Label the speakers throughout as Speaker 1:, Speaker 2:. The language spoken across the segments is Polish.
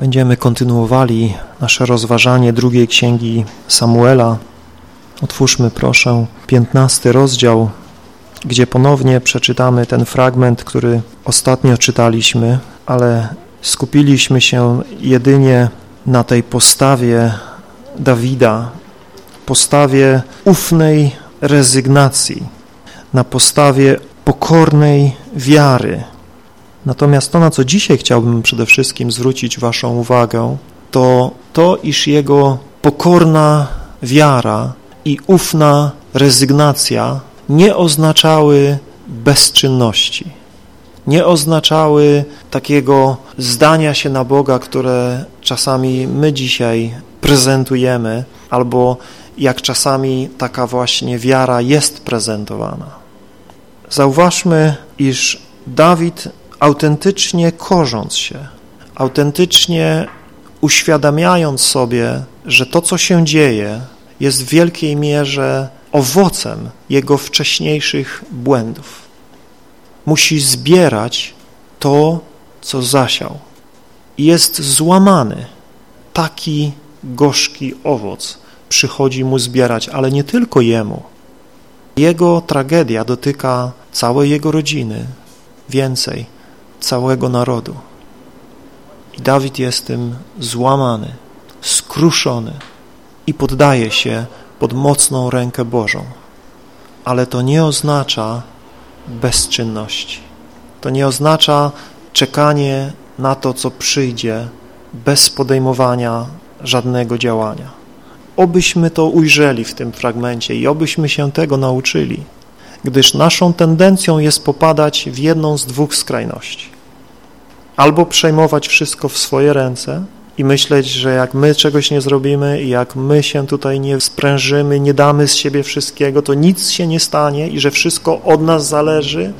Speaker 1: Będziemy kontynuowali nasze rozważanie drugiej księgi Samuela. Otwórzmy proszę piętnasty rozdział, gdzie ponownie przeczytamy ten fragment, który ostatnio czytaliśmy, ale skupiliśmy się jedynie na tej postawie Dawida, postawie ufnej rezygnacji, na postawie pokornej wiary, Natomiast to, na co dzisiaj chciałbym przede wszystkim zwrócić Waszą uwagę, to to, iż jego pokorna wiara i ufna rezygnacja nie oznaczały bezczynności, nie oznaczały takiego zdania się na Boga, które czasami my dzisiaj prezentujemy, albo jak czasami taka właśnie wiara jest prezentowana. Zauważmy, iż Dawid autentycznie korząc się, autentycznie uświadamiając sobie, że to, co się dzieje, jest w wielkiej mierze owocem jego wcześniejszych błędów. Musi zbierać to, co zasiał. Jest złamany. Taki gorzki owoc przychodzi mu zbierać, ale nie tylko jemu. Jego tragedia dotyka całej jego rodziny, więcej – całego narodu. I Dawid jest tym złamany, skruszony i poddaje się pod mocną rękę Bożą. Ale to nie oznacza bezczynności. To nie oznacza czekanie na to, co przyjdzie, bez podejmowania żadnego działania. Obyśmy to ujrzeli w tym fragmencie i obyśmy się tego nauczyli gdyż naszą tendencją jest popadać w jedną z dwóch skrajności. Albo przejmować wszystko w swoje ręce i myśleć, że jak my czegoś nie zrobimy i jak my się tutaj nie sprężymy, nie damy z siebie wszystkiego, to nic się nie stanie i że wszystko od nas zależy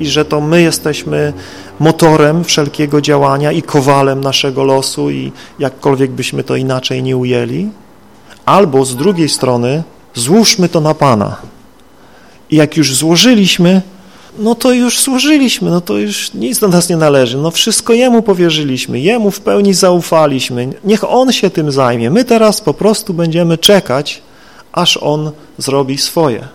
Speaker 1: i że to my jesteśmy motorem wszelkiego działania i kowalem naszego losu i jakkolwiek byśmy to inaczej nie ujęli. Albo z drugiej strony złóżmy to na Pana, jak już złożyliśmy, no to już złożyliśmy, no to już nic do nas nie należy. No wszystko Jemu powierzyliśmy, Jemu w pełni zaufaliśmy. Niech On się tym zajmie. My teraz po prostu będziemy czekać, aż On zrobi swoje.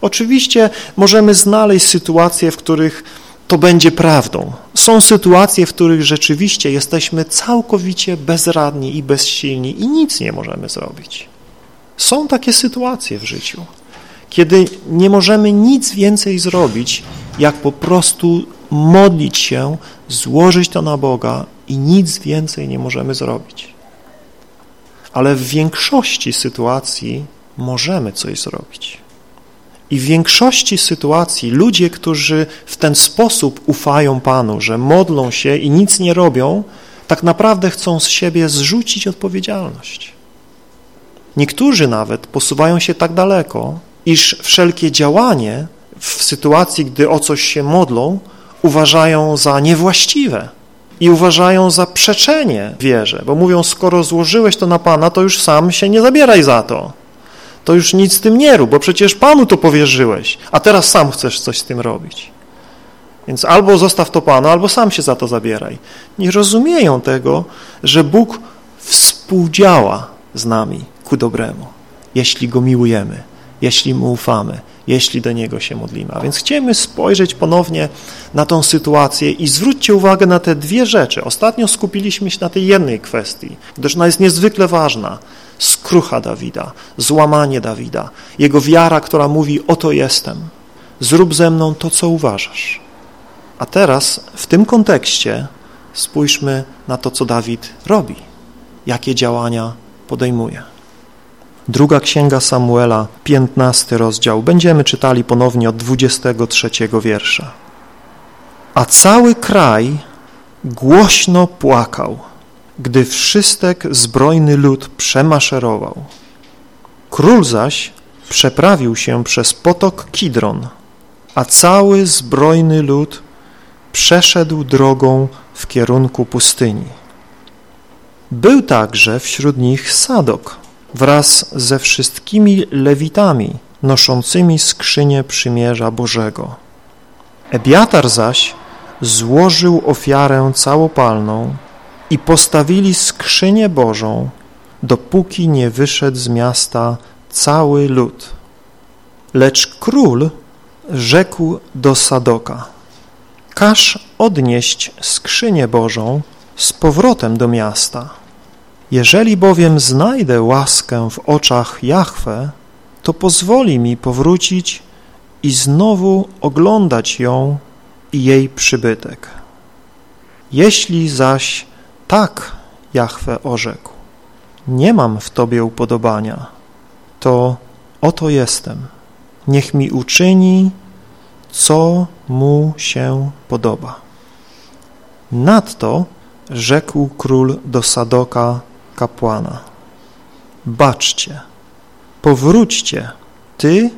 Speaker 1: Oczywiście możemy znaleźć sytuacje, w których to będzie prawdą. Są sytuacje, w których rzeczywiście jesteśmy całkowicie bezradni i bezsilni i nic nie możemy zrobić. Są takie sytuacje w życiu kiedy nie możemy nic więcej zrobić, jak po prostu modlić się, złożyć to na Boga i nic więcej nie możemy zrobić. Ale w większości sytuacji możemy coś zrobić. I w większości sytuacji ludzie, którzy w ten sposób ufają Panu, że modlą się i nic nie robią, tak naprawdę chcą z siebie zrzucić odpowiedzialność. Niektórzy nawet posuwają się tak daleko, iż wszelkie działanie w sytuacji, gdy o coś się modlą, uważają za niewłaściwe i uważają za przeczenie wierze, bo mówią, skoro złożyłeś to na Pana, to już sam się nie zabieraj za to. To już nic z tym nie rób, bo przecież Panu to powierzyłeś, a teraz sam chcesz coś z tym robić. Więc albo zostaw to Panu, albo sam się za to zabieraj. Nie rozumieją tego, że Bóg współdziała z nami ku dobremu, jeśli Go miłujemy jeśli Mu ufamy, jeśli do Niego się modlimy. A więc chcemy spojrzeć ponownie na tą sytuację i zwróćcie uwagę na te dwie rzeczy. Ostatnio skupiliśmy się na tej jednej kwestii, gdyż ona jest niezwykle ważna. Skrucha Dawida, złamanie Dawida, jego wiara, która mówi, oto jestem, zrób ze mną to, co uważasz. A teraz w tym kontekście spójrzmy na to, co Dawid robi, jakie działania podejmuje. Druga Księga Samuela, 15 rozdział. Będziemy czytali ponownie od 23 wiersza. A cały kraj głośno płakał, gdy wszystek zbrojny lud przemaszerował. Król zaś przeprawił się przez potok Kidron, a cały zbrojny lud przeszedł drogą w kierunku pustyni. Był także wśród nich Sadok, wraz ze wszystkimi lewitami noszącymi skrzynię przymierza Bożego. Ebiatar zaś złożył ofiarę całopalną i postawili skrzynię Bożą, dopóki nie wyszedł z miasta cały lud. Lecz król rzekł do Sadoka, każ odnieść skrzynię Bożą z powrotem do miasta. Jeżeli bowiem znajdę łaskę w oczach Jahwe, to pozwoli mi powrócić i znowu oglądać ją i jej przybytek. Jeśli zaś tak Jahwe orzekł, nie mam w Tobie upodobania, to oto jestem. Niech mi uczyni, co mu się podoba. Nadto rzekł król do Sadoka, kapłana. Baczcie, powróćcie, ty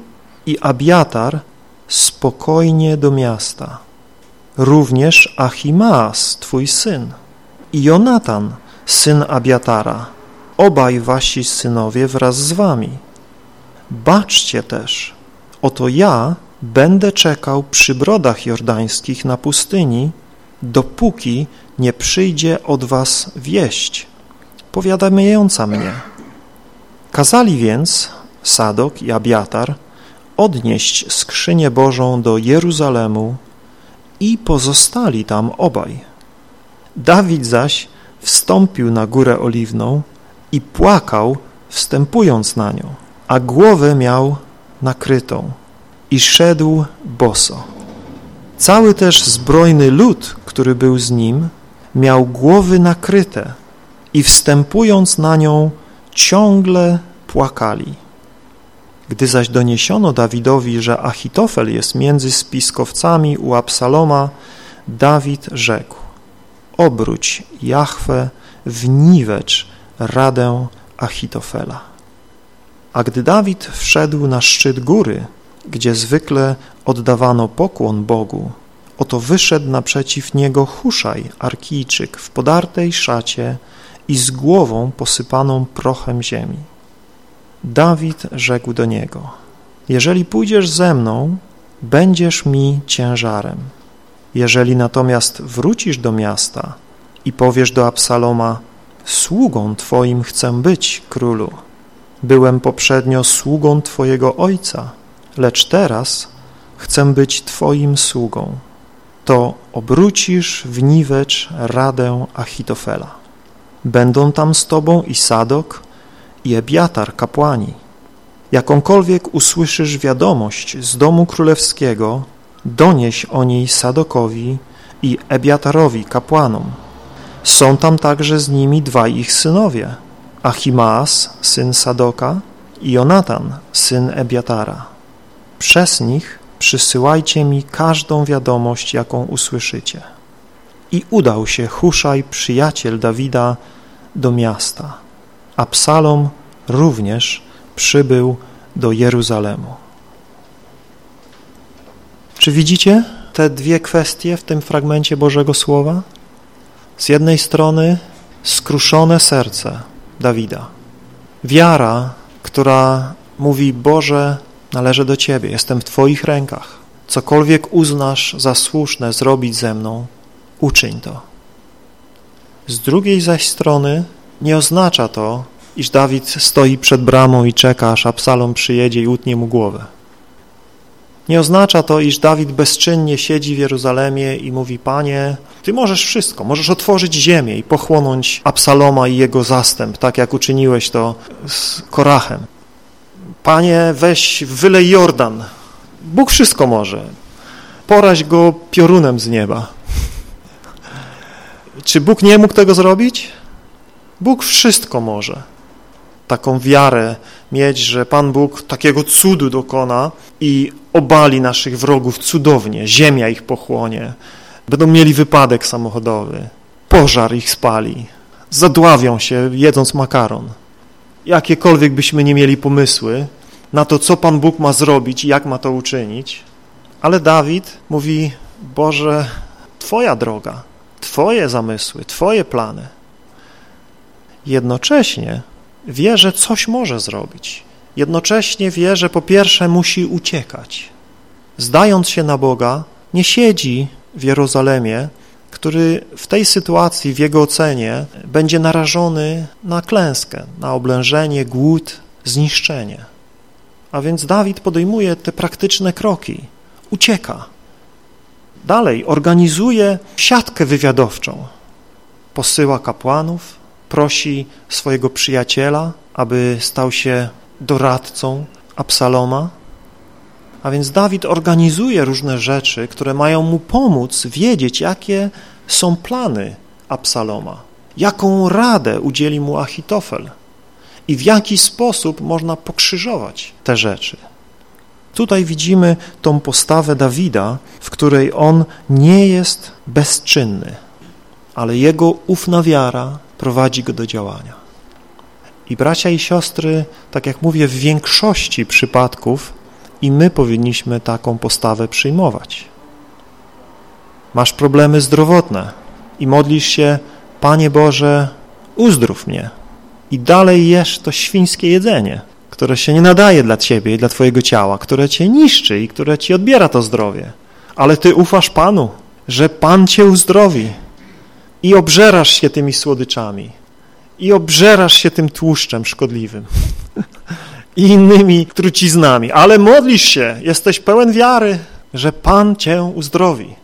Speaker 1: i Abiatar, spokojnie do miasta. Również Achimaas, twój syn, i Jonatan, syn Abiatara, obaj wasi synowie wraz z wami. Baczcie też, oto ja będę czekał przy brodach jordańskich na pustyni, dopóki nie przyjdzie od was wieść, powiadamiająca mnie. Kazali więc Sadok i Abiatar odnieść skrzynię Bożą do Jeruzalemu i pozostali tam obaj. Dawid zaś wstąpił na górę oliwną i płakał, wstępując na nią, a głowę miał nakrytą i szedł boso. Cały też zbrojny lud, który był z nim, miał głowy nakryte i wstępując na nią ciągle płakali. Gdy zaś doniesiono Dawidowi, że Achitofel jest między spiskowcami u Absaloma, Dawid rzekł, obróć Jahwe w niwecz radę Achitofela. A gdy Dawid wszedł na szczyt góry, gdzie zwykle oddawano pokłon Bogu, oto wyszedł naprzeciw niego Huszaj, Arkijczyk, w podartej szacie i z głową posypaną prochem ziemi. Dawid rzekł do niego, jeżeli pójdziesz ze mną, będziesz mi ciężarem. Jeżeli natomiast wrócisz do miasta i powiesz do Absaloma, sługą Twoim chcę być, królu, byłem poprzednio sługą Twojego ojca, lecz teraz chcę być Twoim sługą, to obrócisz w niwecz radę Achitofela. Będą tam z Tobą i Sadok, i Ebiatar, kapłani. Jakąkolwiek usłyszysz wiadomość z domu królewskiego, donieś o niej Sadokowi i Ebiatarowi, kapłanom. Są tam także z nimi dwaj ich synowie, Achimaas, syn Sadoka i Jonatan, syn Ebiatara. Przez nich przysyłajcie mi każdą wiadomość, jaką usłyszycie. I udał się Huszaj, przyjaciel Dawida, do miasta. Absalom również przybył do Jeruzalemu. Czy widzicie te dwie kwestie w tym fragmencie Bożego Słowa? Z jednej strony skruszone serce Dawida, wiara, która mówi Boże, należę do Ciebie, jestem w Twoich rękach, cokolwiek uznasz za słuszne zrobić ze mną, uczyń to. Z drugiej zaś strony nie oznacza to, iż Dawid stoi przed bramą i czeka, aż Absalom przyjedzie i utnie mu głowę. Nie oznacza to, iż Dawid bezczynnie siedzi w Jeruzalemie i mówi, Panie, Ty możesz wszystko, możesz otworzyć ziemię i pochłonąć Absaloma i jego zastęp, tak jak uczyniłeś to z Korachem. Panie, weź, wylej Jordan. Bóg wszystko może. Poraź go piorunem z nieba. Czy Bóg nie mógł tego zrobić? Bóg wszystko może. Taką wiarę mieć, że Pan Bóg takiego cudu dokona i obali naszych wrogów cudownie, ziemia ich pochłonie, będą mieli wypadek samochodowy, pożar ich spali, zadławią się jedząc makaron. Jakiekolwiek byśmy nie mieli pomysły na to, co Pan Bóg ma zrobić i jak ma to uczynić, ale Dawid mówi, Boże, Twoja droga, Twoje zamysły, Twoje plany. Jednocześnie wie, że coś może zrobić. Jednocześnie wie, że po pierwsze musi uciekać. Zdając się na Boga, nie siedzi w Jerozolimie, który w tej sytuacji, w jego ocenie, będzie narażony na klęskę, na oblężenie, głód, zniszczenie. A więc Dawid podejmuje te praktyczne kroki, ucieka. Dalej organizuje siatkę wywiadowczą. Posyła kapłanów, prosi swojego przyjaciela, aby stał się doradcą Absaloma. A więc Dawid organizuje różne rzeczy, które mają mu pomóc wiedzieć, jakie są plany Absaloma, jaką radę udzieli mu Achitofel i w jaki sposób można pokrzyżować te rzeczy. Tutaj widzimy tą postawę Dawida, w której on nie jest bezczynny, ale jego ufna wiara prowadzi go do działania. I bracia i siostry, tak jak mówię, w większości przypadków i my powinniśmy taką postawę przyjmować. Masz problemy zdrowotne i modlisz się, Panie Boże, uzdrów mnie. I dalej jesz to świńskie jedzenie, które się nie nadaje dla Ciebie i dla Twojego ciała, które Cię niszczy i które Ci odbiera to zdrowie. Ale Ty ufasz Panu, że Pan Cię uzdrowi i obżerasz się tymi słodyczami i obżerasz się tym tłuszczem szkodliwym i innymi truciznami, ale modlisz się, jesteś pełen wiary, że Pan Cię uzdrowi.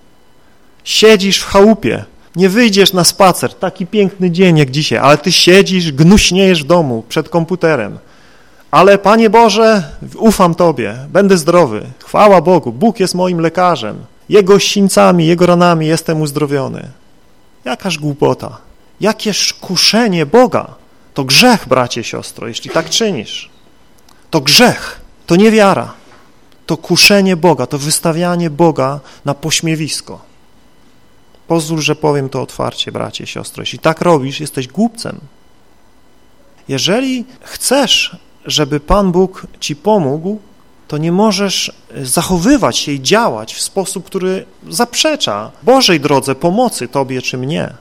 Speaker 1: Siedzisz w chałupie, nie wyjdziesz na spacer, taki piękny dzień jak dzisiaj, ale Ty siedzisz, gnuśniejesz w domu przed komputerem, ale Panie Boże, ufam Tobie, będę zdrowy, chwała Bogu, Bóg jest moim lekarzem, Jego sińcami, Jego ranami jestem uzdrowiony. Jakaż głupota, jakież kuszenie Boga. To grzech, bracie, siostro, jeśli tak czynisz. To grzech, to nie wiara. To kuszenie Boga, to wystawianie Boga na pośmiewisko. Pozwól, że powiem to otwarcie, bracie, siostro. Jeśli tak robisz, jesteś głupcem. Jeżeli chcesz, żeby Pan Bóg ci pomógł, to nie możesz zachowywać się i działać w sposób, który zaprzecza Bożej drodze pomocy Tobie czy mnie.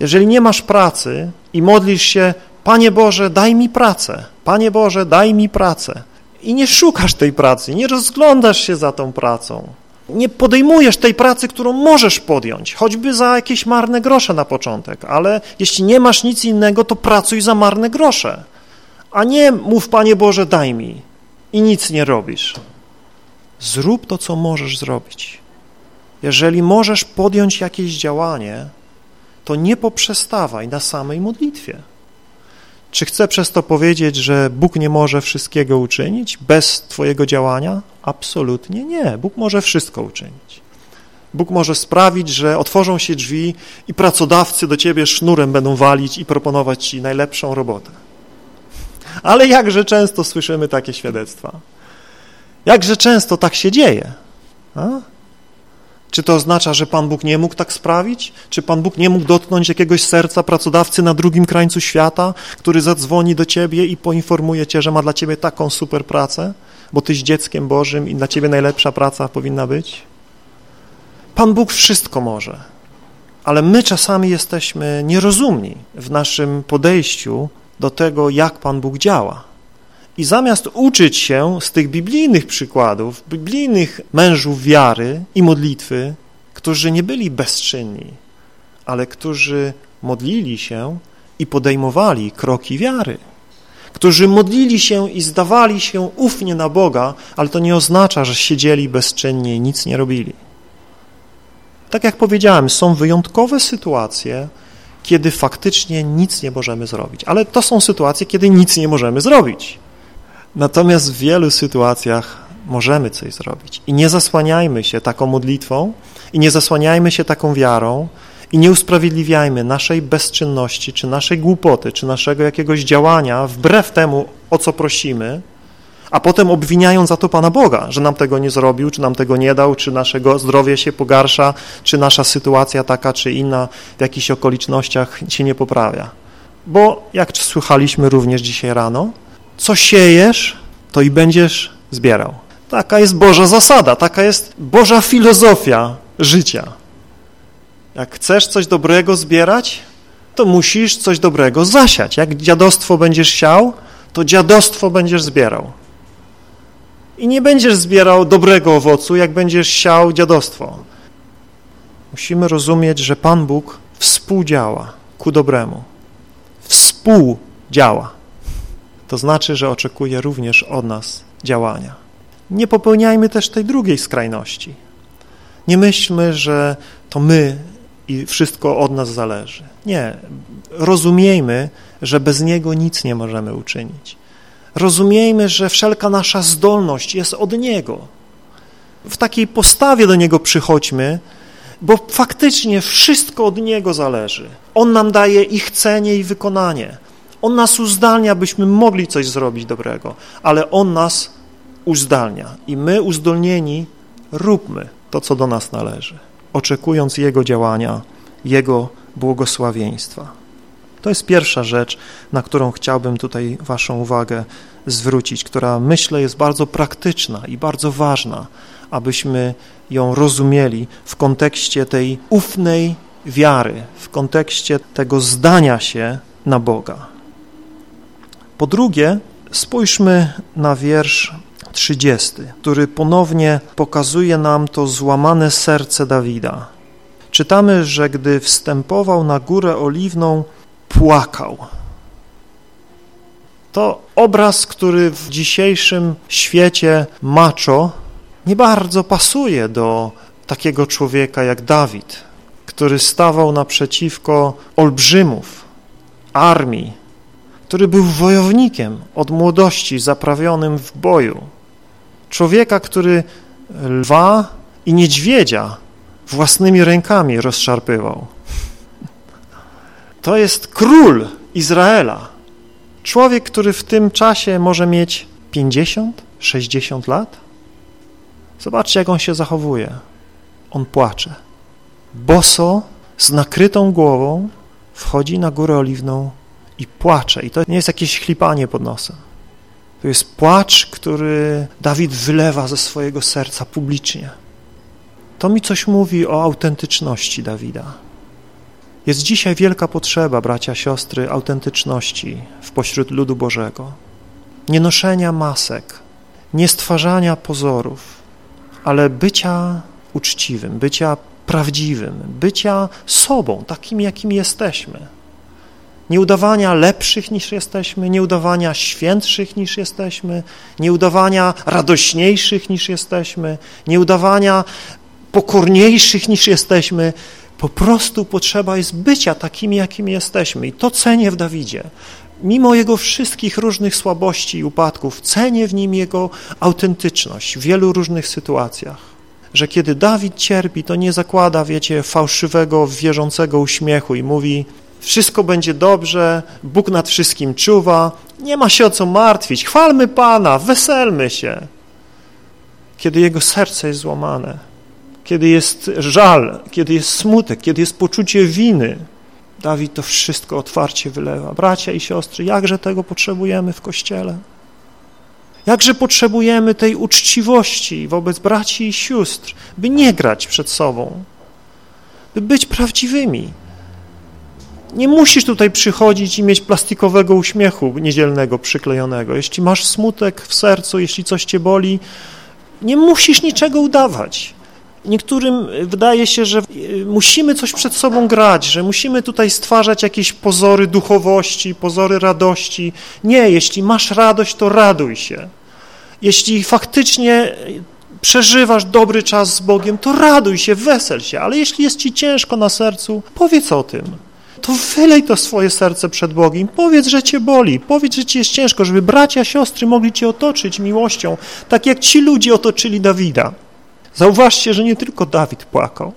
Speaker 1: Jeżeli nie masz pracy i modlisz się, Panie Boże, daj mi pracę, Panie Boże, daj mi pracę. I nie szukasz tej pracy, nie rozglądasz się za tą pracą, nie podejmujesz tej pracy, którą możesz podjąć, choćby za jakieś marne grosze na początek, ale jeśli nie masz nic innego, to pracuj za marne grosze, a nie mów, Panie Boże, daj mi i nic nie robisz. Zrób to, co możesz zrobić. Jeżeli możesz podjąć jakieś działanie, to nie poprzestawaj na samej modlitwie. Czy chcę przez to powiedzieć, że Bóg nie może wszystkiego uczynić bez Twojego działania? Absolutnie nie. Bóg może wszystko uczynić. Bóg może sprawić, że otworzą się drzwi i pracodawcy do Ciebie sznurem będą walić i proponować Ci najlepszą robotę. Ale jakże często słyszymy takie świadectwa. Jakże często tak się dzieje. A? Czy to oznacza, że Pan Bóg nie mógł tak sprawić? Czy Pan Bóg nie mógł dotknąć jakiegoś serca pracodawcy na drugim krańcu świata, który zadzwoni do ciebie i poinformuje cię, że ma dla ciebie taką super pracę, bo tyś dzieckiem Bożym i dla ciebie najlepsza praca powinna być? Pan Bóg wszystko może, ale my czasami jesteśmy nierozumni w naszym podejściu do tego, jak Pan Bóg działa. I zamiast uczyć się z tych biblijnych przykładów, biblijnych mężów wiary i modlitwy, którzy nie byli bezczynni, ale którzy modlili się i podejmowali kroki wiary, którzy modlili się i zdawali się ufnie na Boga, ale to nie oznacza, że siedzieli bezczynnie i nic nie robili. Tak jak powiedziałem, są wyjątkowe sytuacje, kiedy faktycznie nic nie możemy zrobić, ale to są sytuacje, kiedy nic nie możemy zrobić. Natomiast w wielu sytuacjach możemy coś zrobić. I nie zasłaniajmy się taką modlitwą i nie zasłaniajmy się taką wiarą i nie usprawiedliwiajmy naszej bezczynności, czy naszej głupoty, czy naszego jakiegoś działania wbrew temu, o co prosimy, a potem obwiniają za to Pana Boga, że nam tego nie zrobił, czy nam tego nie dał, czy naszego zdrowie się pogarsza, czy nasza sytuacja taka, czy inna w jakichś okolicznościach się nie poprawia. Bo jak słuchaliśmy również dzisiaj rano, co siejesz, to i będziesz zbierał. Taka jest Boża zasada, taka jest Boża filozofia życia. Jak chcesz coś dobrego zbierać, to musisz coś dobrego zasiać. Jak dziadostwo będziesz siał, to dziadostwo będziesz zbierał. I nie będziesz zbierał dobrego owocu, jak będziesz siał dziadostwo. Musimy rozumieć, że Pan Bóg współdziała ku dobremu. Współdziała. To znaczy, że oczekuje również od nas działania. Nie popełniajmy też tej drugiej skrajności. Nie myślmy, że to my i wszystko od nas zależy. Nie. Rozumiejmy, że bez Niego nic nie możemy uczynić. Rozumiejmy, że wszelka nasza zdolność jest od Niego. W takiej postawie do Niego przychodźmy, bo faktycznie wszystko od Niego zależy. On nam daje i chcenie, i wykonanie. On nas uzdalnia, byśmy mogli coś zrobić dobrego, ale On nas uzdalnia i my uzdolnieni róbmy to, co do nas należy, oczekując Jego działania, Jego błogosławieństwa. To jest pierwsza rzecz, na którą chciałbym tutaj Waszą uwagę zwrócić, która myślę jest bardzo praktyczna i bardzo ważna, abyśmy ją rozumieli w kontekście tej ufnej wiary, w kontekście tego zdania się na Boga. Po drugie, spójrzmy na wiersz 30, który ponownie pokazuje nam to złamane serce Dawida. Czytamy, że gdy wstępował na górę oliwną, płakał. To obraz, który w dzisiejszym świecie macho nie bardzo pasuje do takiego człowieka jak Dawid, który stawał naprzeciwko olbrzymów, armii, który był wojownikiem od młodości zaprawionym w boju. Człowieka, który lwa i niedźwiedzia własnymi rękami rozszarpywał. To jest król Izraela. Człowiek, który w tym czasie może mieć 50, 60 lat. Zobaczcie, jak on się zachowuje. On płacze. Boso, z nakrytą głową, wchodzi na górę oliwną i płacze. I to nie jest jakieś chlipanie pod nosem. To jest płacz, który Dawid wylewa ze swojego serca publicznie. To mi coś mówi o autentyczności Dawida. Jest dzisiaj wielka potrzeba, bracia, siostry, autentyczności w pośród ludu Bożego. Nie noszenia masek, nie stwarzania pozorów, ale bycia uczciwym, bycia prawdziwym, bycia sobą, takim, jakim jesteśmy. Nie udawania lepszych niż jesteśmy, nie udawania świętszych niż jesteśmy, nie udawania radośniejszych niż jesteśmy, nie udawania pokorniejszych niż jesteśmy. Po prostu potrzeba jest bycia takimi, jakimi jesteśmy. I to cenię w Dawidzie. Mimo jego wszystkich różnych słabości i upadków, cenię w nim jego autentyczność w wielu różnych sytuacjach. Że kiedy Dawid cierpi, to nie zakłada, wiecie, fałszywego, wierzącego uśmiechu i mówi, wszystko będzie dobrze, Bóg nad wszystkim czuwa, nie ma się o co martwić, chwalmy Pana, weselmy się. Kiedy jego serce jest złamane, kiedy jest żal, kiedy jest smutek, kiedy jest poczucie winy, Dawid to wszystko otwarcie wylewa. Bracia i siostry, jakże tego potrzebujemy w Kościele? Jakże potrzebujemy tej uczciwości wobec braci i sióstr, by nie grać przed sobą, by być prawdziwymi, nie musisz tutaj przychodzić i mieć plastikowego uśmiechu niedzielnego przyklejonego. Jeśli masz smutek w sercu, jeśli coś cię boli, nie musisz niczego udawać. Niektórym wydaje się, że musimy coś przed sobą grać, że musimy tutaj stwarzać jakieś pozory duchowości, pozory radości. Nie, jeśli masz radość, to raduj się. Jeśli faktycznie przeżywasz dobry czas z Bogiem, to raduj się, wesel się, ale jeśli jest ci ciężko na sercu, powiedz o tym to wylej to swoje serce przed Bogiem. Powiedz, że cię boli, powiedz, że ci jest ciężko, żeby bracia, siostry mogli cię otoczyć miłością, tak jak ci ludzie otoczyli Dawida. Zauważcie, że nie tylko Dawid płakał,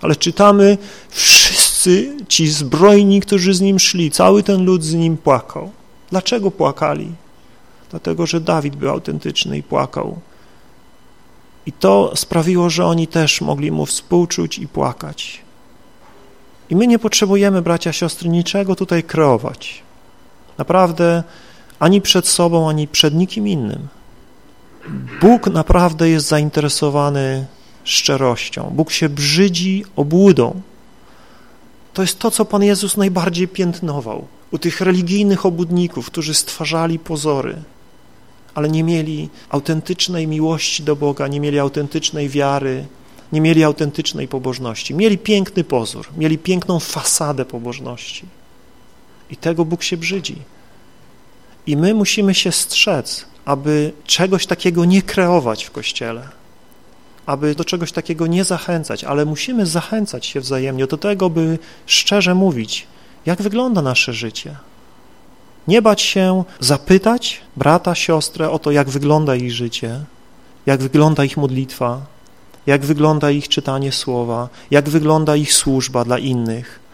Speaker 1: ale czytamy, wszyscy ci zbrojni, którzy z nim szli, cały ten lud z nim płakał. Dlaczego płakali? Dlatego, że Dawid był autentyczny i płakał. I to sprawiło, że oni też mogli mu współczuć i płakać. I my nie potrzebujemy, bracia, siostry, niczego tutaj kreować. Naprawdę ani przed sobą, ani przed nikim innym. Bóg naprawdę jest zainteresowany szczerością. Bóg się brzydzi obłudą. To jest to, co Pan Jezus najbardziej piętnował u tych religijnych obłudników, którzy stwarzali pozory, ale nie mieli autentycznej miłości do Boga, nie mieli autentycznej wiary, nie mieli autentycznej pobożności. Mieli piękny pozór, mieli piękną fasadę pobożności. I tego Bóg się brzydzi. I my musimy się strzec, aby czegoś takiego nie kreować w Kościele, aby do czegoś takiego nie zachęcać, ale musimy zachęcać się wzajemnie do tego, by szczerze mówić, jak wygląda nasze życie. Nie bać się zapytać brata, siostrę o to, jak wygląda ich życie, jak wygląda ich modlitwa, jak wygląda ich czytanie słowa, jak wygląda ich służba dla innych.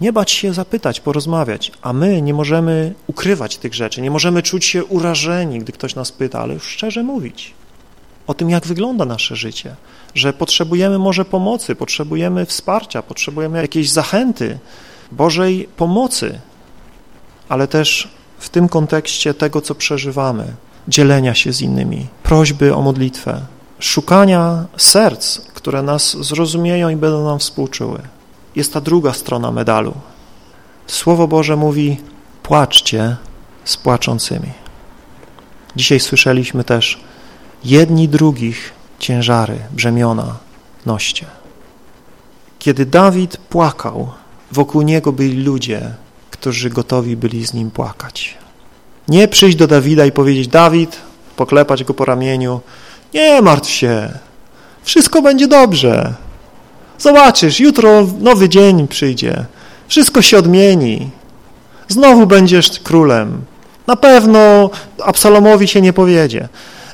Speaker 1: Nie bać się zapytać, porozmawiać, a my nie możemy ukrywać tych rzeczy, nie możemy czuć się urażeni, gdy ktoś nas pyta, ale już szczerze mówić o tym, jak wygląda nasze życie, że potrzebujemy może pomocy, potrzebujemy wsparcia, potrzebujemy jakiejś zachęty, Bożej pomocy, ale też w tym kontekście tego, co przeżywamy, dzielenia się z innymi, prośby o modlitwę, szukania serc, które nas zrozumieją i będą nam współczuły. Jest ta druga strona medalu. Słowo Boże mówi, płaczcie z płaczącymi. Dzisiaj słyszeliśmy też, jedni drugich ciężary, brzemiona noście. Kiedy Dawid płakał, wokół niego byli ludzie, którzy gotowi byli z nim płakać. Nie przyjść do Dawida i powiedzieć, Dawid, poklepać go po ramieniu, nie martw się, wszystko będzie dobrze. Zobaczysz, jutro nowy dzień przyjdzie, wszystko się odmieni, znowu będziesz królem. Na pewno Absalomowi się nie powiedzie.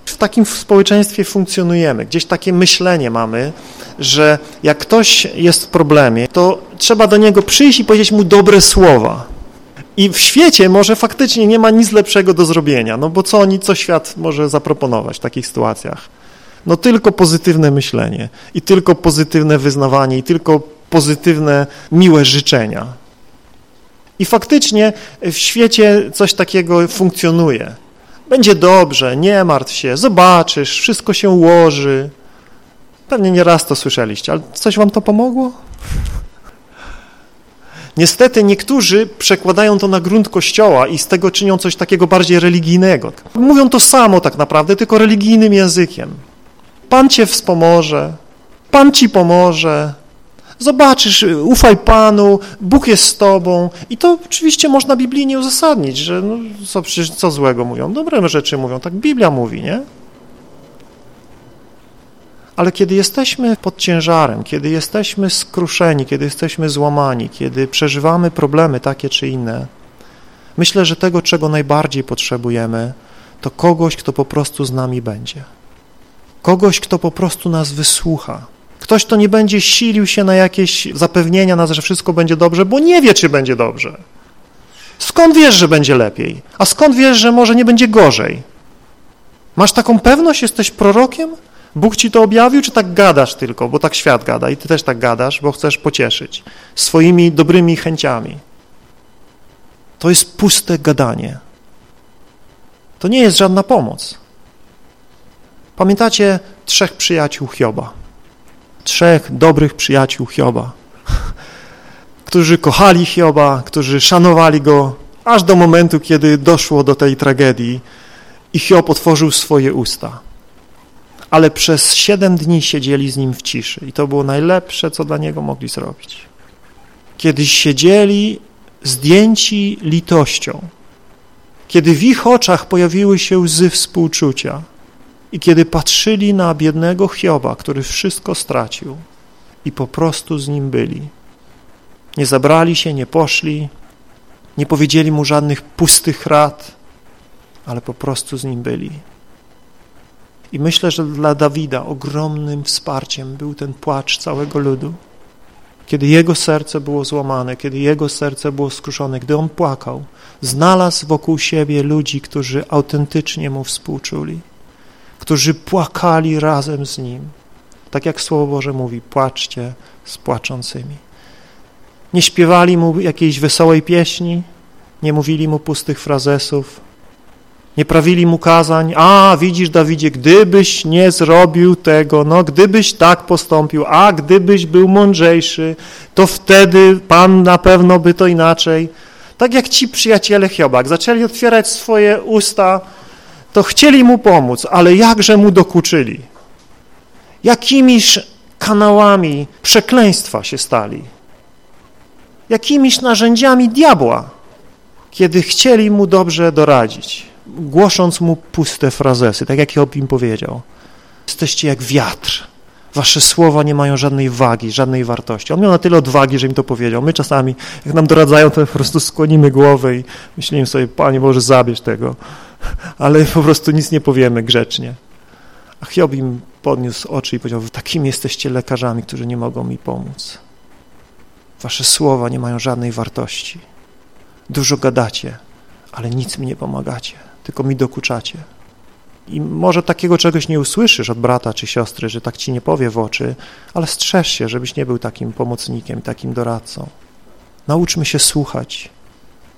Speaker 1: W takim społeczeństwie funkcjonujemy, gdzieś takie myślenie mamy, że jak ktoś jest w problemie, to trzeba do niego przyjść i powiedzieć mu dobre słowa. I w świecie może faktycznie nie ma nic lepszego do zrobienia, no bo co oni, co świat może zaproponować w takich sytuacjach? No tylko pozytywne myślenie i tylko pozytywne wyznawanie i tylko pozytywne, miłe życzenia. I faktycznie w świecie coś takiego funkcjonuje. Będzie dobrze, nie martw się, zobaczysz, wszystko się ułoży. Pewnie nie raz to słyszeliście, ale coś wam to pomogło? Niestety niektórzy przekładają to na grunt Kościoła i z tego czynią coś takiego bardziej religijnego. Mówią to samo tak naprawdę, tylko religijnym językiem. Pan cię wspomoże, Pan ci pomoże, zobaczysz, ufaj Panu, Bóg jest z tobą i to oczywiście można biblijnie uzasadnić, że no, co, przecież co złego mówią, dobre rzeczy mówią, tak Biblia mówi, nie? Ale kiedy jesteśmy pod ciężarem, kiedy jesteśmy skruszeni, kiedy jesteśmy złamani, kiedy przeżywamy problemy takie czy inne, myślę, że tego, czego najbardziej potrzebujemy, to kogoś, kto po prostu z nami będzie. Kogoś, kto po prostu nas wysłucha. Ktoś, kto nie będzie silił się na jakieś zapewnienia nas, że wszystko będzie dobrze, bo nie wie, czy będzie dobrze. Skąd wiesz, że będzie lepiej? A skąd wiesz, że może nie będzie gorzej? Masz taką pewność? Jesteś prorokiem? Bóg ci to objawił, czy tak gadasz tylko, bo tak świat gada i ty też tak gadasz, bo chcesz pocieszyć swoimi dobrymi chęciami. To jest puste gadanie. To nie jest żadna pomoc. Pamiętacie trzech przyjaciół Hioba? Trzech dobrych przyjaciół Hioba, którzy kochali Hioba, którzy szanowali go, aż do momentu, kiedy doszło do tej tragedii i Hiob otworzył swoje usta ale przez siedem dni siedzieli z nim w ciszy i to było najlepsze, co dla niego mogli zrobić. Kiedy siedzieli zdjęci litością, kiedy w ich oczach pojawiły się łzy współczucia i kiedy patrzyli na biednego Hioba, który wszystko stracił i po prostu z nim byli. Nie zabrali się, nie poszli, nie powiedzieli mu żadnych pustych rad, ale po prostu z nim byli. I myślę, że dla Dawida ogromnym wsparciem był ten płacz całego ludu. Kiedy jego serce było złamane, kiedy jego serce było skruszone, gdy on płakał, znalazł wokół siebie ludzi, którzy autentycznie mu współczuli, którzy płakali razem z nim. Tak jak Słowo Boże mówi, płaczcie z płaczącymi. Nie śpiewali mu jakiejś wesołej pieśni, nie mówili mu pustych frazesów, nie prawili mu kazań, a widzisz Dawidzie, gdybyś nie zrobił tego, no gdybyś tak postąpił, a gdybyś był mądrzejszy, to wtedy Pan na pewno by to inaczej. Tak jak ci przyjaciele Hioba, jak zaczęli otwierać swoje usta, to chcieli mu pomóc, ale jakże mu dokuczyli. Jakimiż kanałami przekleństwa się stali, jakimiś narzędziami diabła, kiedy chcieli mu dobrze doradzić, głosząc mu puste frazesy, tak jak Job im powiedział. Jesteście jak wiatr, wasze słowa nie mają żadnej wagi, żadnej wartości. On miał na tyle odwagi, że im to powiedział. My czasami, jak nam doradzają, to po prostu skłonimy głowę i myślimy sobie, Panie Boże, zabierz tego. Ale po prostu nic nie powiemy grzecznie. A Hiob im podniósł oczy i powiedział, takimi jesteście lekarzami, którzy nie mogą mi pomóc. Wasze słowa nie mają żadnej wartości. Dużo gadacie, ale nic mi nie pomagacie, tylko mi dokuczacie. I może takiego czegoś nie usłyszysz od brata czy siostry, że tak ci nie powie w oczy, ale strzeż się, żebyś nie był takim pomocnikiem, takim doradcą. Nauczmy się słuchać.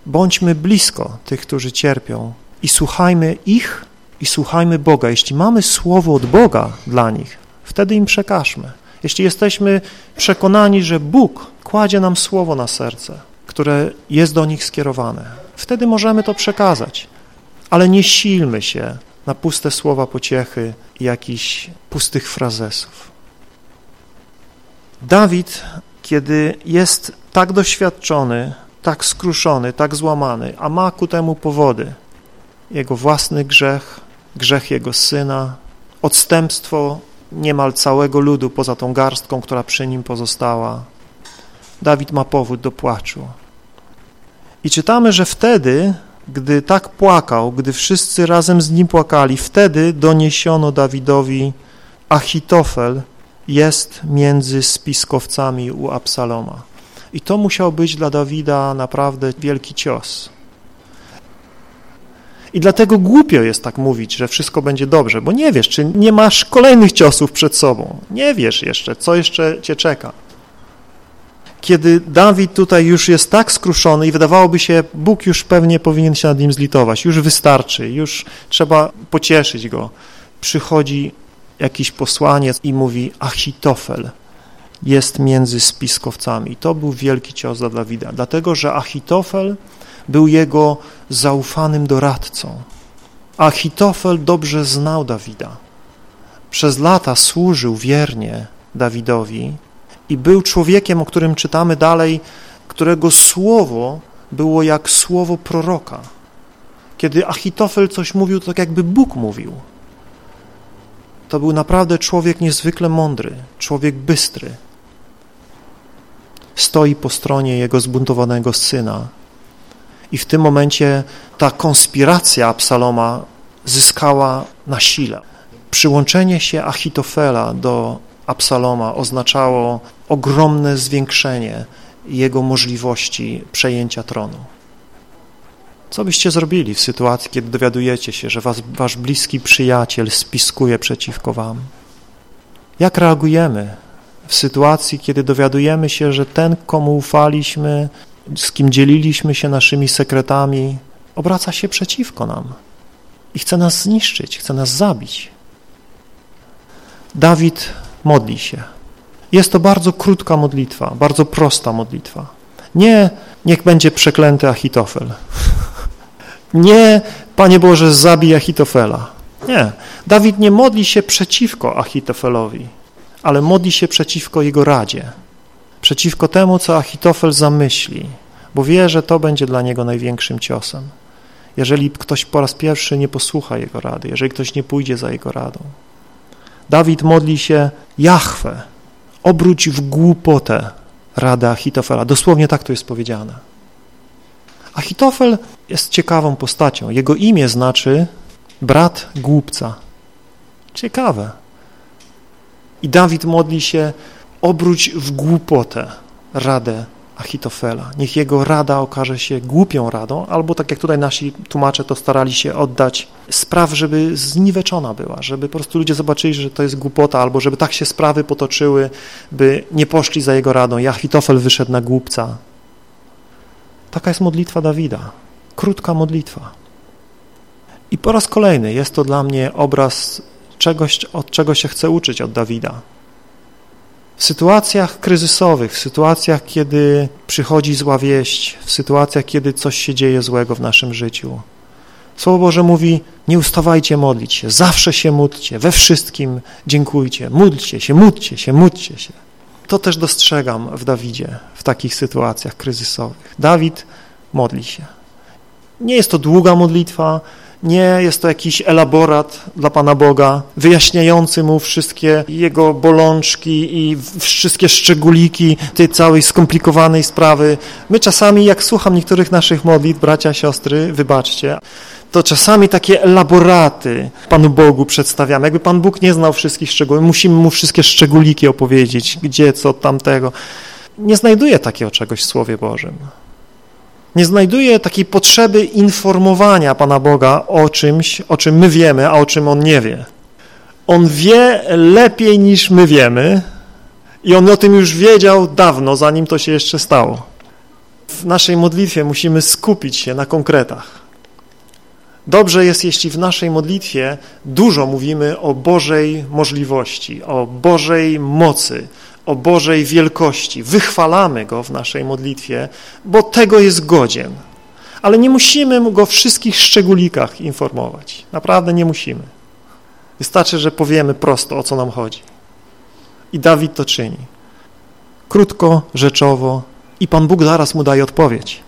Speaker 1: Bądźmy blisko tych, którzy cierpią i słuchajmy ich i słuchajmy Boga. Jeśli mamy słowo od Boga dla nich, wtedy im przekażmy. Jeśli jesteśmy przekonani, że Bóg kładzie nam słowo na serce, które jest do nich skierowane, wtedy możemy to przekazać. Ale nie silmy się na puste słowa pociechy i jakichś pustych frazesów. Dawid, kiedy jest tak doświadczony, tak skruszony, tak złamany, a ma ku temu powody, jego własny grzech, grzech jego syna, odstępstwo niemal całego ludu poza tą garstką, która przy nim pozostała. Dawid ma powód do płaczu. I czytamy, że wtedy, gdy tak płakał, gdy wszyscy razem z nim płakali, wtedy doniesiono Dawidowi, Achitofel jest między spiskowcami u Absaloma. I to musiał być dla Dawida naprawdę wielki cios. I dlatego głupio jest tak mówić, że wszystko będzie dobrze, bo nie wiesz, czy nie masz kolejnych ciosów przed sobą. Nie wiesz jeszcze, co jeszcze cię czeka. Kiedy Dawid tutaj już jest tak skruszony i wydawałoby się, Bóg już pewnie powinien się nad nim zlitować, już wystarczy, już trzeba pocieszyć go. Przychodzi jakiś posłaniec i mówi Achitofel jest między spiskowcami. I to był wielki cios dla Dawida, dlatego że Achitofel był jego zaufanym doradcą. Achitofel dobrze znał Dawida. Przez lata służył wiernie Dawidowi i był człowiekiem, o którym czytamy dalej, którego słowo było jak słowo proroka. Kiedy Achitofel coś mówił, to tak jakby Bóg mówił. To był naprawdę człowiek niezwykle mądry, człowiek bystry. Stoi po stronie jego zbuntowanego syna, i w tym momencie ta konspiracja Absaloma zyskała na sile. Przyłączenie się Achitofela do Absaloma oznaczało ogromne zwiększenie jego możliwości przejęcia tronu. Co byście zrobili w sytuacji, kiedy dowiadujecie się, że was, wasz bliski przyjaciel spiskuje przeciwko wam? Jak reagujemy w sytuacji, kiedy dowiadujemy się, że ten, komu ufaliśmy, z kim dzieliliśmy się naszymi sekretami, obraca się przeciwko nam i chce nas zniszczyć, chce nas zabić. Dawid modli się. Jest to bardzo krótka modlitwa, bardzo prosta modlitwa. Nie, niech będzie przeklęty Achitofel. Nie, Panie Boże, zabij Achitofela. Nie, Dawid nie modli się przeciwko Achitofelowi, ale modli się przeciwko jego radzie przeciwko temu, co Achitofel zamyśli, bo wie, że to będzie dla niego największym ciosem. Jeżeli ktoś po raz pierwszy nie posłucha jego rady, jeżeli ktoś nie pójdzie za jego radą. Dawid modli się, Jahwe, obróć w głupotę radę Achitofela. Dosłownie tak to jest powiedziane. Achitofel jest ciekawą postacią. Jego imię znaczy brat głupca. Ciekawe. I Dawid modli się, obróć w głupotę radę Achitofela. Niech jego rada okaże się głupią radą, albo tak jak tutaj nasi tłumacze to starali się oddać, spraw, żeby zniweczona była, żeby po prostu ludzie zobaczyli, że to jest głupota, albo żeby tak się sprawy potoczyły, by nie poszli za jego radą. I Achitofel wyszedł na głupca. Taka jest modlitwa Dawida. Krótka modlitwa. I po raz kolejny jest to dla mnie obraz czegoś, od czego się chcę uczyć od Dawida. W sytuacjach kryzysowych, w sytuacjach, kiedy przychodzi zła wieść, w sytuacjach, kiedy coś się dzieje złego w naszym życiu, Słowo Boże mówi, nie ustawajcie modlić się, zawsze się módlcie, we wszystkim dziękujcie, módlcie się, módlcie się, módlcie się. To też dostrzegam w Dawidzie, w takich sytuacjach kryzysowych. Dawid modli się. Nie jest to długa modlitwa, nie jest to jakiś elaborat dla Pana Boga, wyjaśniający Mu wszystkie Jego bolączki i wszystkie szczególiki tej całej skomplikowanej sprawy. My czasami, jak słucham niektórych naszych modlitw, bracia, siostry, wybaczcie, to czasami takie elaboraty Panu Bogu przedstawiamy. Jakby Pan Bóg nie znał wszystkich szczegółów, musimy Mu wszystkie szczególiki opowiedzieć, gdzie, co, tamtego. Nie znajduje takiego czegoś w Słowie Bożym. Nie znajduje takiej potrzeby informowania Pana Boga o czymś, o czym my wiemy, a o czym On nie wie. On wie lepiej niż my wiemy i On o tym już wiedział dawno, zanim to się jeszcze stało. W naszej modlitwie musimy skupić się na konkretach. Dobrze jest, jeśli w naszej modlitwie dużo mówimy o Bożej możliwości, o Bożej mocy, o Bożej wielkości. Wychwalamy Go w naszej modlitwie, bo tego jest godzien. Ale nie musimy Go w wszystkich szczególikach informować. Naprawdę nie musimy. Wystarczy, że powiemy prosto, o co nam chodzi. I Dawid to czyni. Krótko, rzeczowo i Pan Bóg zaraz mu daje odpowiedź.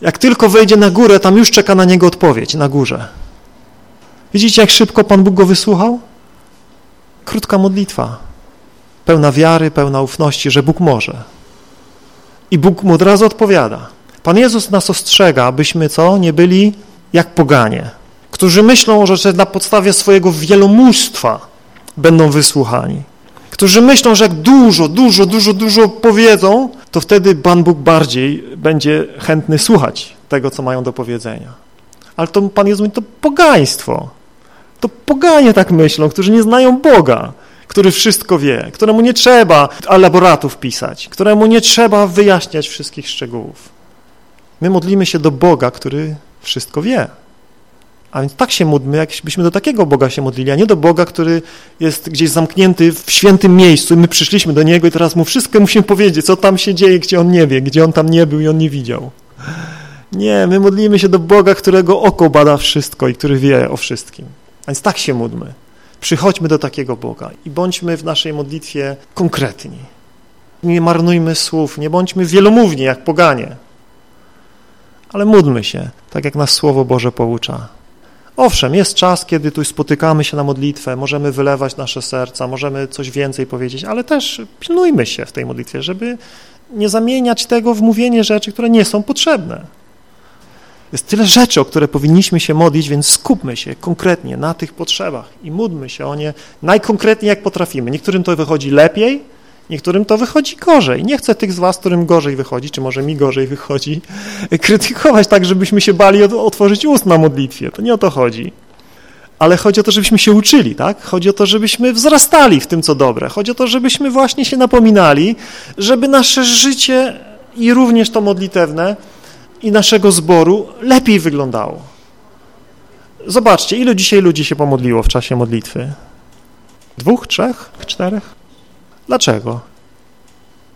Speaker 1: Jak tylko wejdzie na górę, tam już czeka na niego odpowiedź, na górze. Widzicie, jak szybko Pan Bóg go wysłuchał? Krótka modlitwa, pełna wiary, pełna ufności, że Bóg może. I Bóg mu od razu odpowiada. Pan Jezus nas ostrzega, abyśmy co? Nie byli jak poganie, którzy myślą, że na podstawie swojego wielomóstwa będą wysłuchani. Którzy myślą, że jak dużo, dużo, dużo, dużo powiedzą, to wtedy Pan Bóg bardziej będzie chętny słuchać tego, co mają do powiedzenia. Ale to Pan Jezus mówi, to pogaństwo. To poganie tak myślą, którzy nie znają Boga który wszystko wie, któremu nie trzeba elaboratów pisać, któremu nie trzeba wyjaśniać wszystkich szczegółów. My modlimy się do Boga, który wszystko wie. A więc tak się módlmy, jakbyśmy do takiego Boga się modlili, a nie do Boga, który jest gdzieś zamknięty w świętym miejscu i my przyszliśmy do Niego i teraz Mu wszystko musimy powiedzieć, co tam się dzieje, gdzie On nie wie, gdzie On tam nie był i On nie widział. Nie, my modlimy się do Boga, którego oko bada wszystko i który wie o wszystkim. A więc tak się módlmy. Przychodźmy do takiego Boga i bądźmy w naszej modlitwie konkretni. Nie marnujmy słów, nie bądźmy wielomówni jak poganie, ale módlmy się, tak jak nas Słowo Boże poucza. Owszem, jest czas, kiedy tu spotykamy się na modlitwę, możemy wylewać nasze serca, możemy coś więcej powiedzieć, ale też pilnujmy się w tej modlitwie, żeby nie zamieniać tego w mówienie rzeczy, które nie są potrzebne. Jest tyle rzeczy, o które powinniśmy się modlić, więc skupmy się konkretnie na tych potrzebach i módlmy się o nie najkonkretniej, jak potrafimy. Niektórym to wychodzi lepiej, niektórym to wychodzi gorzej. Nie chcę tych z was, którym gorzej wychodzi, czy może mi gorzej wychodzi, krytykować tak, żebyśmy się bali otworzyć ust na modlitwie. To nie o to chodzi. Ale chodzi o to, żebyśmy się uczyli, tak? Chodzi o to, żebyśmy wzrastali w tym, co dobre. Chodzi o to, żebyśmy właśnie się napominali, żeby nasze życie i również to modlitewne i naszego zboru lepiej wyglądało. Zobaczcie, ilu dzisiaj ludzi się pomodliło w czasie modlitwy? Dwóch, trzech, czterech? Dlaczego?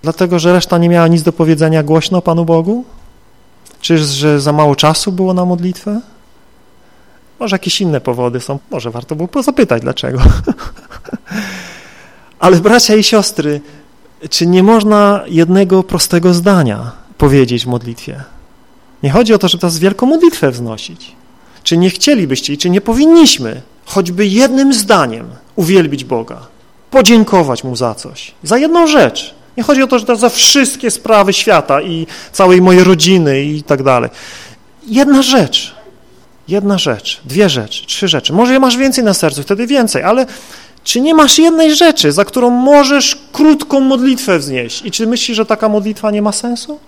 Speaker 1: Dlatego, że reszta nie miała nic do powiedzenia głośno Panu Bogu? Czy że za mało czasu było na modlitwę? Może jakieś inne powody są, może warto było zapytać dlaczego. Ale bracia i siostry, czy nie można jednego prostego zdania powiedzieć w modlitwie? Nie chodzi o to, żeby teraz wielką modlitwę wznosić. Czy nie chcielibyście i czy nie powinniśmy choćby jednym zdaniem uwielbić Boga, podziękować Mu za coś, za jedną rzecz. Nie chodzi o to, że teraz za wszystkie sprawy świata i całej mojej rodziny i tak dalej. Jedna rzecz, jedna rzecz, dwie rzeczy, trzy rzeczy. Może masz więcej na sercu, wtedy więcej, ale czy nie masz jednej rzeczy, za którą możesz krótką modlitwę wznieść? I czy myślisz, że taka modlitwa nie ma sensu?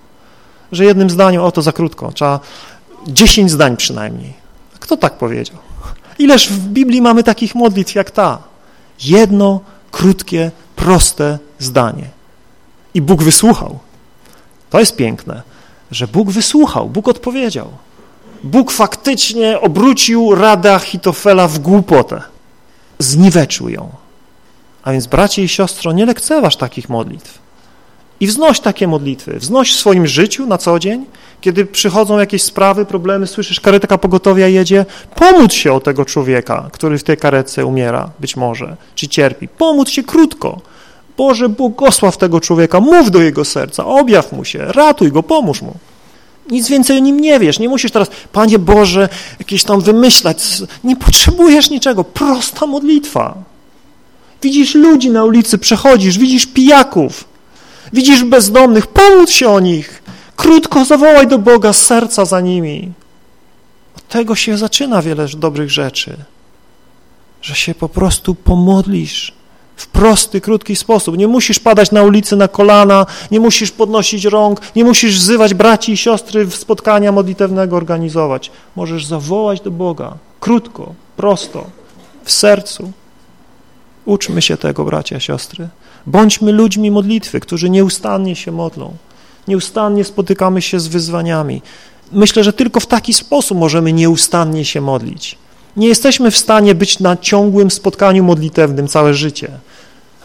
Speaker 1: Że jednym zdaniem, o to za krótko, trzeba dziesięć zdań przynajmniej. Kto tak powiedział? Ileż w Biblii mamy takich modlitw jak ta? Jedno, krótkie, proste zdanie. I Bóg wysłuchał. To jest piękne, że Bóg wysłuchał, Bóg odpowiedział. Bóg faktycznie obrócił radę Achitofela w głupotę. Zniweczył ją. A więc bracie i siostro, nie lekceważ takich modlitw. I wznoś takie modlitwy, wznoś w swoim życiu na co dzień, kiedy przychodzą jakieś sprawy, problemy, słyszysz, karetka pogotowia jedzie, pomóc się o tego człowieka, który w tej karetce umiera, być może, czy cierpi. Pomóc się krótko. Boże, błogosław tego człowieka, mów do jego serca, objaw mu się, ratuj go, pomóż mu. Nic więcej o nim nie wiesz, nie musisz teraz, Panie Boże, jakieś tam wymyślać, nie potrzebujesz niczego, prosta modlitwa. Widzisz ludzi na ulicy, przechodzisz, widzisz pijaków, widzisz bezdomnych, pomóc się o nich, krótko zawołaj do Boga serca za nimi. Od tego się zaczyna wiele dobrych rzeczy, że się po prostu pomodlisz, w prosty, krótki sposób. Nie musisz padać na ulicy na kolana, nie musisz podnosić rąk, nie musisz wzywać braci i siostry w spotkania modlitewnego organizować. Możesz zawołać do Boga, krótko, prosto, w sercu. Uczmy się tego, bracia, siostry. Bądźmy ludźmi modlitwy, którzy nieustannie się modlą. Nieustannie spotykamy się z wyzwaniami. Myślę, że tylko w taki sposób możemy nieustannie się modlić. Nie jesteśmy w stanie być na ciągłym spotkaniu modlitewnym całe życie,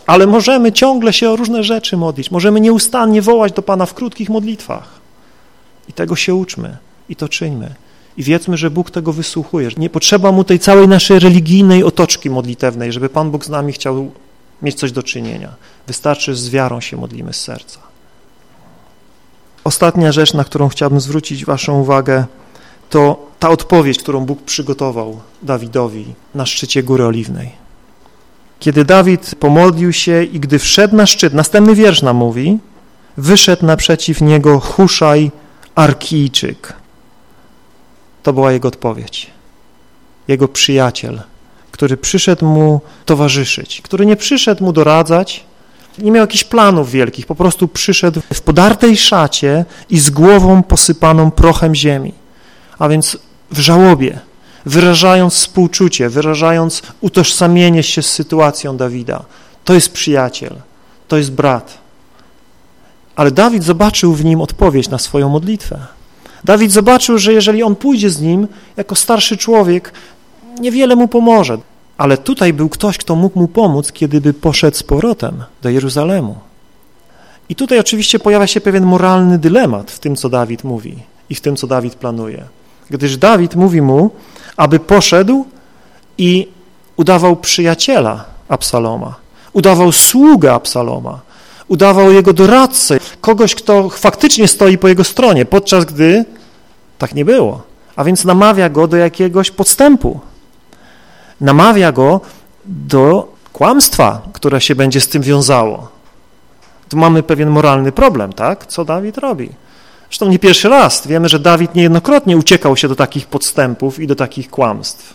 Speaker 1: ale możemy ciągle się o różne rzeczy modlić, możemy nieustannie wołać do Pana w krótkich modlitwach. I tego się uczmy i to czyńmy. I wiedzmy, że Bóg tego wysłuchuje. Nie potrzeba Mu tej całej naszej religijnej otoczki modlitewnej, żeby Pan Bóg z nami chciał mieć coś do czynienia. Wystarczy, z wiarą się modlimy z serca. Ostatnia rzecz, na którą chciałbym zwrócić Waszą uwagę, to ta odpowiedź, którą Bóg przygotował Dawidowi na szczycie Góry Oliwnej. Kiedy Dawid pomodlił się i gdy wszedł na szczyt, następny wiersz nam mówi, wyszedł naprzeciw niego Huszaj Arkijczyk. To była jego odpowiedź. Jego przyjaciel, który przyszedł mu towarzyszyć, który nie przyszedł mu doradzać, nie miał jakichś planów wielkich, po prostu przyszedł w podartej szacie i z głową posypaną prochem ziemi a więc w żałobie, wyrażając współczucie, wyrażając utożsamienie się z sytuacją Dawida. To jest przyjaciel, to jest brat. Ale Dawid zobaczył w nim odpowiedź na swoją modlitwę. Dawid zobaczył, że jeżeli on pójdzie z nim jako starszy człowiek, niewiele mu pomoże. Ale tutaj był ktoś, kto mógł mu pomóc, kiedy by poszedł z powrotem do Jeruzalemu. I tutaj oczywiście pojawia się pewien moralny dylemat w tym, co Dawid mówi i w tym, co Dawid planuje gdyż Dawid mówi mu, aby poszedł i udawał przyjaciela Absaloma, udawał sługę Absaloma, udawał jego doradcę, kogoś, kto faktycznie stoi po jego stronie, podczas gdy tak nie było. A więc namawia go do jakiegoś podstępu. Namawia go do kłamstwa, które się będzie z tym wiązało. Tu mamy pewien moralny problem, tak? Co Dawid robi? Zresztą nie pierwszy raz. Wiemy, że Dawid niejednokrotnie uciekał się do takich podstępów i do takich kłamstw.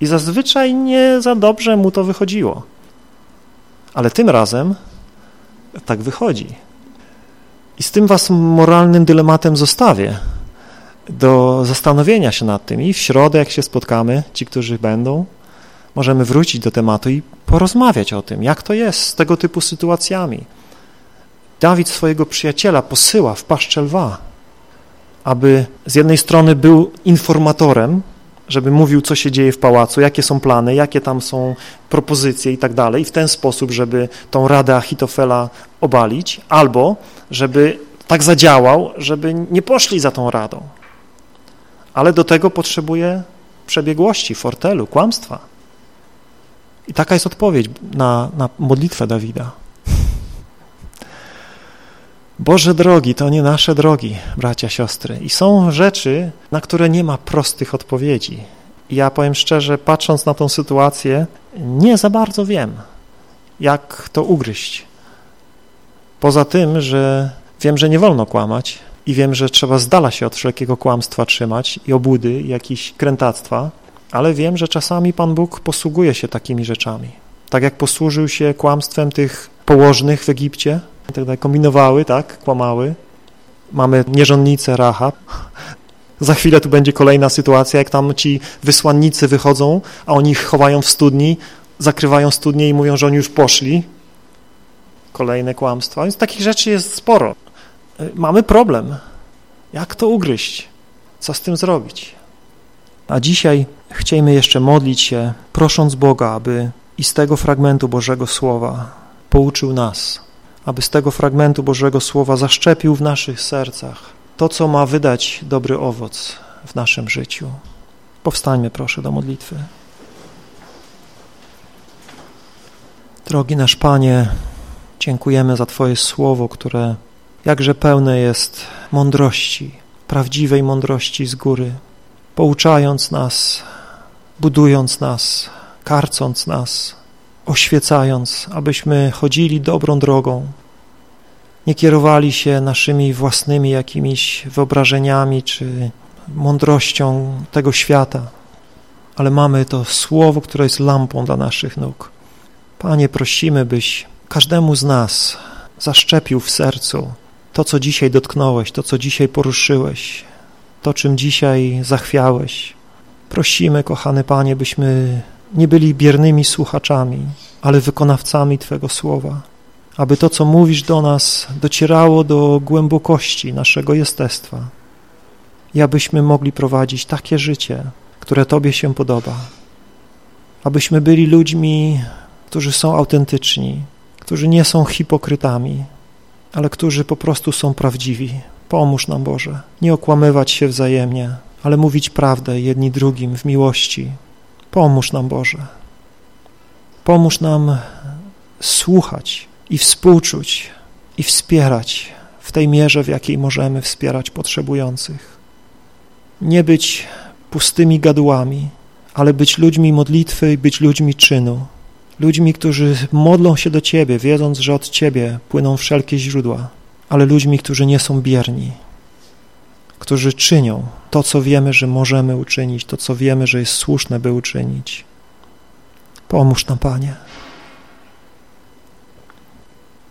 Speaker 1: I zazwyczaj nie za dobrze mu to wychodziło. Ale tym razem tak wychodzi. I z tym was moralnym dylematem zostawię do zastanowienia się nad tym. I w środę, jak się spotkamy, ci, którzy będą, możemy wrócić do tematu i porozmawiać o tym, jak to jest z tego typu sytuacjami. Dawid swojego przyjaciela posyła w paszczę lwa, aby z jednej strony był informatorem, żeby mówił, co się dzieje w pałacu, jakie są plany, jakie tam są propozycje i tak dalej, w ten sposób, żeby tą radę Achitofela obalić, albo żeby tak zadziałał, żeby nie poszli za tą radą. Ale do tego potrzebuje przebiegłości, fortelu, kłamstwa. I taka jest odpowiedź na, na modlitwę Dawida. Boże drogi to nie nasze drogi, bracia, siostry. I są rzeczy, na które nie ma prostych odpowiedzi. I ja powiem szczerze, patrząc na tą sytuację, nie za bardzo wiem, jak to ugryźć. Poza tym, że wiem, że nie wolno kłamać i wiem, że trzeba z dala się od wszelkiego kłamstwa trzymać i obłudy, i jakiś krętactwa, ale wiem, że czasami Pan Bóg posługuje się takimi rzeczami. Tak jak posłużył się kłamstwem tych położnych w Egipcie, tak kombinowały, tak, kłamały. Mamy nierządnicę Rahab. Za chwilę tu będzie kolejna sytuacja, jak tam ci wysłannicy wychodzą, a oni ich chowają w studni, zakrywają studnię i mówią, że oni już poszli. Kolejne kłamstwa. Więc takich rzeczy jest sporo. Mamy problem. Jak to ugryźć? Co z tym zrobić? A dzisiaj chcielibyśmy jeszcze modlić się, prosząc Boga, aby i z tego fragmentu Bożego Słowa pouczył nas, aby z tego fragmentu Bożego Słowa zaszczepił w naszych sercach to, co ma wydać dobry owoc w naszym życiu. Powstańmy proszę do modlitwy. Drogi nasz Panie, dziękujemy za Twoje słowo, które jakże pełne jest mądrości, prawdziwej mądrości z góry, pouczając nas, budując nas, karcąc nas, oświecając, abyśmy chodzili dobrą drogą, nie kierowali się naszymi własnymi jakimiś wyobrażeniami czy mądrością tego świata, ale mamy to słowo, które jest lampą dla naszych nóg. Panie, prosimy, byś każdemu z nas zaszczepił w sercu to, co dzisiaj dotknąłeś, to, co dzisiaj poruszyłeś, to, czym dzisiaj zachwiałeś. Prosimy, kochany Panie, byśmy nie byli biernymi słuchaczami, ale wykonawcami Twego słowa, aby to, co mówisz do nas, docierało do głębokości naszego jestestwa i abyśmy mogli prowadzić takie życie, które Tobie się podoba, abyśmy byli ludźmi, którzy są autentyczni, którzy nie są hipokrytami, ale którzy po prostu są prawdziwi. Pomóż nam, Boże, nie okłamywać się wzajemnie, ale mówić prawdę jedni drugim w miłości. Pomóż nam, Boże. Pomóż nam słuchać i współczuć i wspierać w tej mierze, w jakiej możemy wspierać potrzebujących. Nie być pustymi gadułami, ale być ludźmi modlitwy i być ludźmi czynu. Ludźmi, którzy modlą się do Ciebie, wiedząc, że od Ciebie płyną wszelkie źródła, ale ludźmi, którzy nie są bierni, którzy czynią to, co wiemy, że możemy uczynić, to, co wiemy, że jest słuszne, by uczynić. Pomóż nam, Panie.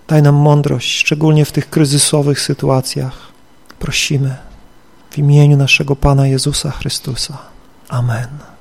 Speaker 1: Daj nam mądrość, szczególnie w tych kryzysowych sytuacjach. Prosimy w imieniu naszego Pana Jezusa Chrystusa. Amen.